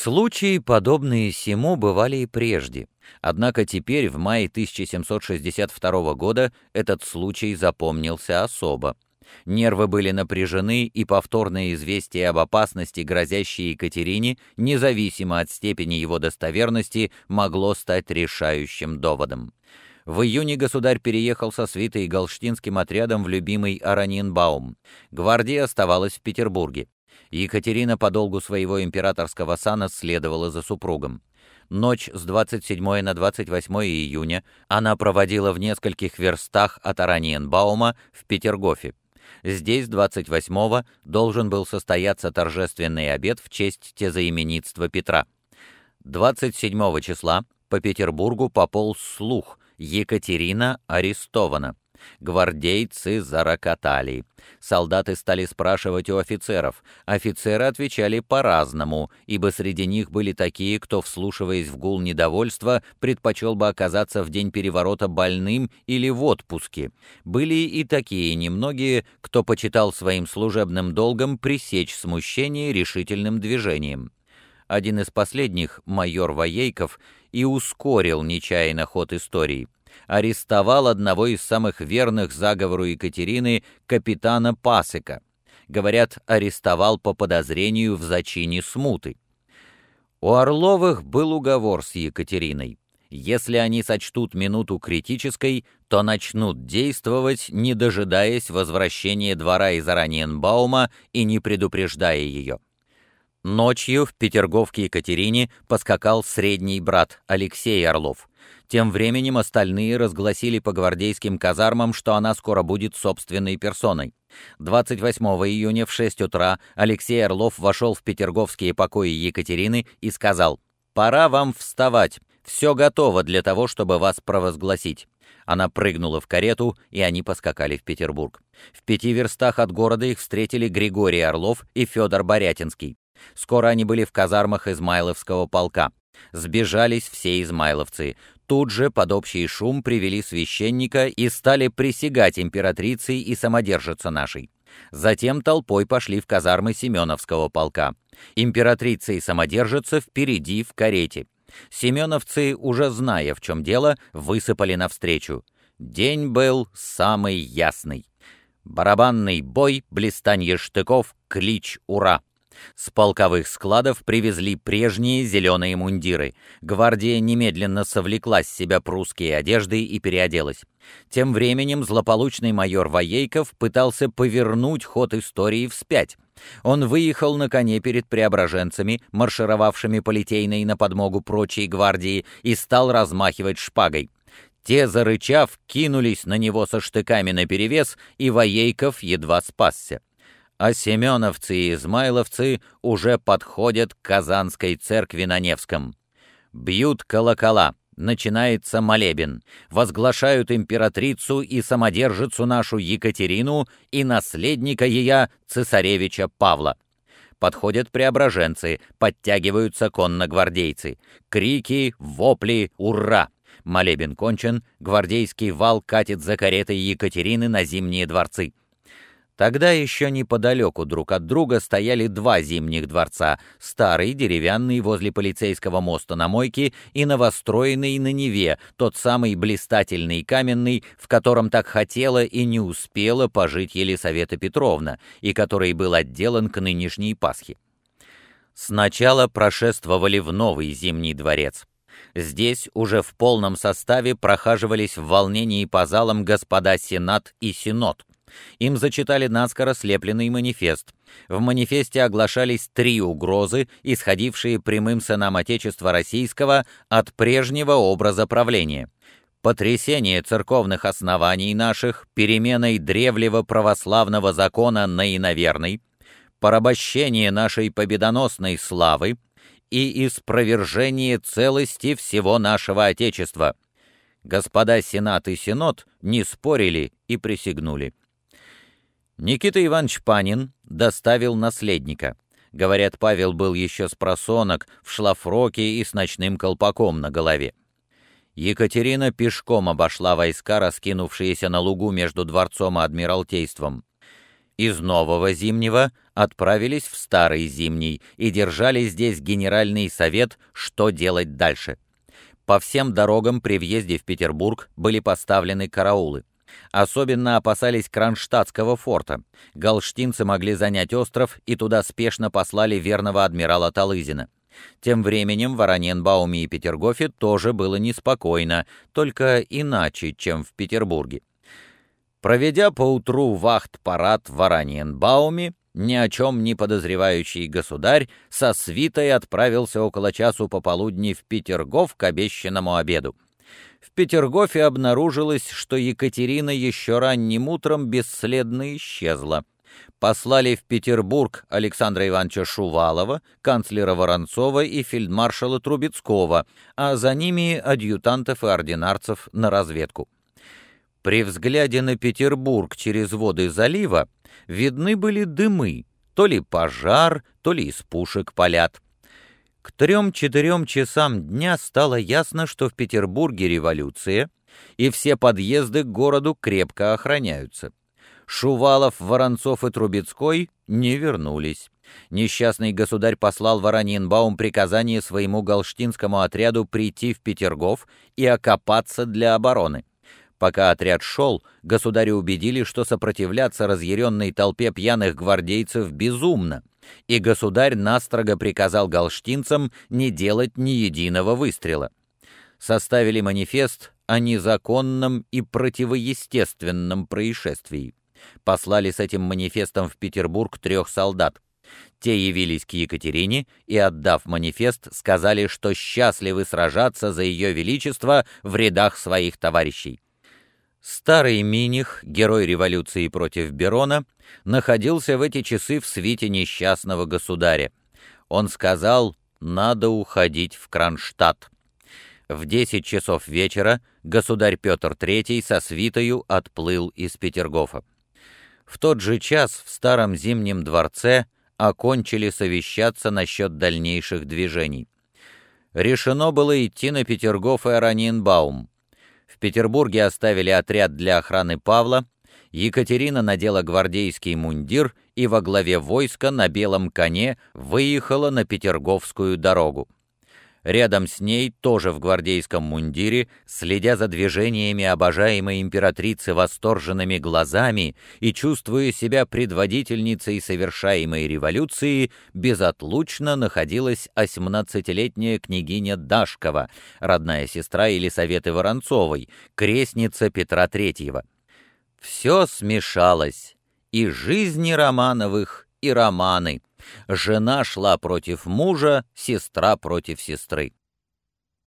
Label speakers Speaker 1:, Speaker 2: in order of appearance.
Speaker 1: Случаи, подобные сему, бывали и прежде, однако теперь, в мае 1762 года, этот случай запомнился особо. Нервы были напряжены, и повторное известие об опасности, грозящей Екатерине, независимо от степени его достоверности, могло стать решающим доводом. В июне государь переехал со свитой и галштинским отрядом в любимый Аранинбаум. Гвардия оставалась в Петербурге. Екатерина по долгу своего императорского сана следовала за супругом. Ночь с 27 на 28 июня она проводила в нескольких верстах от Араньенбаума в Петергофе. Здесь 28-го должен был состояться торжественный обед в честь тезаименитства Петра. 27 числа по Петербургу пополз слух «Екатерина арестована». Гвардейцы зарокотали. Солдаты стали спрашивать у офицеров. Офицеры отвечали по-разному, ибо среди них были такие, кто, вслушиваясь в гул недовольства, предпочел бы оказаться в день переворота больным или в отпуске. Были и такие немногие, кто почитал своим служебным долгом пресечь смущение решительным движением. Один из последних, майор Воейков, и ускорил нечаянно ход истории арестовал одного из самых верных заговору Екатерины, капитана Пасыка. Говорят, арестовал по подозрению в зачине смуты. У Орловых был уговор с Екатериной. Если они сочтут минуту критической, то начнут действовать, не дожидаясь возвращения двора из Араньенбаума и не предупреждая ее. Ночью в Петерговке Екатерине поскакал средний брат Алексей Орлов. Тем временем остальные разгласили по гвардейским казармам, что она скоро будет собственной персоной. 28 июня в 6 утра Алексей Орлов вошел в петерговские покои Екатерины и сказал «Пора вам вставать, все готово для того, чтобы вас провозгласить». Она прыгнула в карету, и они поскакали в Петербург. В пяти верстах от города их встретили Григорий Орлов и Федор Борятинский. Скоро они были в казармах Измайловского полка. Сбежались все измайловцы. Тут же под общий шум привели священника и стали присягать императрице и самодержице нашей. Затем толпой пошли в казармы Семеновского полка. Императрица и самодержица впереди в карете. Семеновцы, уже зная, в чем дело, высыпали навстречу. День был самый ясный. Барабанный бой, блистанье штыков, клич «Ура!». С полковых складов привезли прежние зеленые мундиры. Гвардия немедленно совлекла с себя прусские одежды и переоделась. Тем временем злополучный майор Воейков пытался повернуть ход истории вспять. Он выехал на коне перед преображенцами, маршировавшими по Литейной на подмогу прочей гвардии, и стал размахивать шпагой. Те, зарычав, кинулись на него со штыками наперевес, и Воейков едва спасся а семеновцы и измайловцы уже подходят к Казанской церкви на Невском. Бьют колокола, начинается молебен, возглашают императрицу и самодержицу нашу Екатерину и наследника ее, цесаревича Павла. Подходят преображенцы, подтягиваются конногвардейцы. Крики, вопли, ура! Молебен кончен, гвардейский вал катит за каретой Екатерины на зимние дворцы. Тогда еще неподалеку друг от друга стояли два зимних дворца, старый, деревянный, возле полицейского моста на Мойке, и новостроенный на Неве, тот самый блистательный каменный, в котором так хотела и не успела пожить Елисавета Петровна, и который был отделан к нынешней Пасхе. Сначала прошествовали в новый Зимний дворец. Здесь уже в полном составе прохаживались в волнении по залам господа Сенат и Синод. Им зачитали наскоро слепленный манифест. В манифесте оглашались три угрозы, исходившие прямым сынам Отечества Российского от прежнего образа правления. Потрясение церковных оснований наших, переменой древнего православного закона на иноверный, порабощение нашей победоносной славы и испровержение целости всего нашего Отечества. Господа Сенат и Синод не спорили и присягнули. Никита Иванович Панин доставил наследника. Говорят, Павел был еще с просонок, в шлафроке и с ночным колпаком на голове. Екатерина пешком обошла войска, раскинувшиеся на лугу между дворцом и адмиралтейством. Из Нового Зимнего отправились в Старый Зимний и держали здесь генеральный совет, что делать дальше. По всем дорогам при въезде в Петербург были поставлены караулы. Особенно опасались Кронштадтского форта. Галштинцы могли занять остров, и туда спешно послали верного адмирала Талызина. Тем временем в Ораненбауме и Петергофе тоже было неспокойно, только иначе, чем в Петербурге. Проведя поутру вахт-парад в Ораньенбауме, ни о чем не подозревающий государь со свитой отправился около часу пополудни в Петергоф к обещанному обеду. В Петергофе обнаружилось, что Екатерина еще ранним утром бесследно исчезла. Послали в Петербург Александра Ивановича Шувалова, канцлера Воронцова и фельдмаршала Трубецкого, а за ними адъютантов и ординарцев на разведку. При взгляде на Петербург через воды залива видны были дымы, то ли пожар, то ли из пушек палят. К трем-четырем часам дня стало ясно, что в Петербурге революция, и все подъезды к городу крепко охраняются. Шувалов, Воронцов и Трубецкой не вернулись. Несчастный государь послал Воронинбаум приказание своему галштинскому отряду прийти в Петергоф и окопаться для обороны. Пока отряд шел, государю убедили, что сопротивляться разъяренной толпе пьяных гвардейцев безумно, и государь настрого приказал галштинцам не делать ни единого выстрела. Составили манифест о незаконном и противоестественном происшествии. Послали с этим манифестом в Петербург трех солдат. Те явились к Екатерине и, отдав манифест, сказали, что счастливы сражаться за ее величество в рядах своих товарищей. Старый Миних, герой революции против Берона, находился в эти часы в свите несчастного государя. Он сказал «надо уходить в Кронштадт». В 10 часов вечера государь Петр III со свитою отплыл из Петергофа. В тот же час в старом Зимнем дворце окончили совещаться насчет дальнейших движений. Решено было идти на Петергоф и Араньенбаум. В Петербурге оставили отряд для охраны Павла, Екатерина надела гвардейский мундир и во главе войска на белом коне выехала на Петерговскую дорогу. Рядом с ней, тоже в гвардейском мундире, следя за движениями обожаемой императрицы восторженными глазами и чувствуя себя предводительницей совершаемой революции, безотлучно находилась осьмнадцатилетняя княгиня Дашкова, родная сестра Елисаветы Воронцовой, крестница Петра Третьего. Все смешалось, и жизни Романовых, и романы — Жена шла против мужа, сестра против сестры.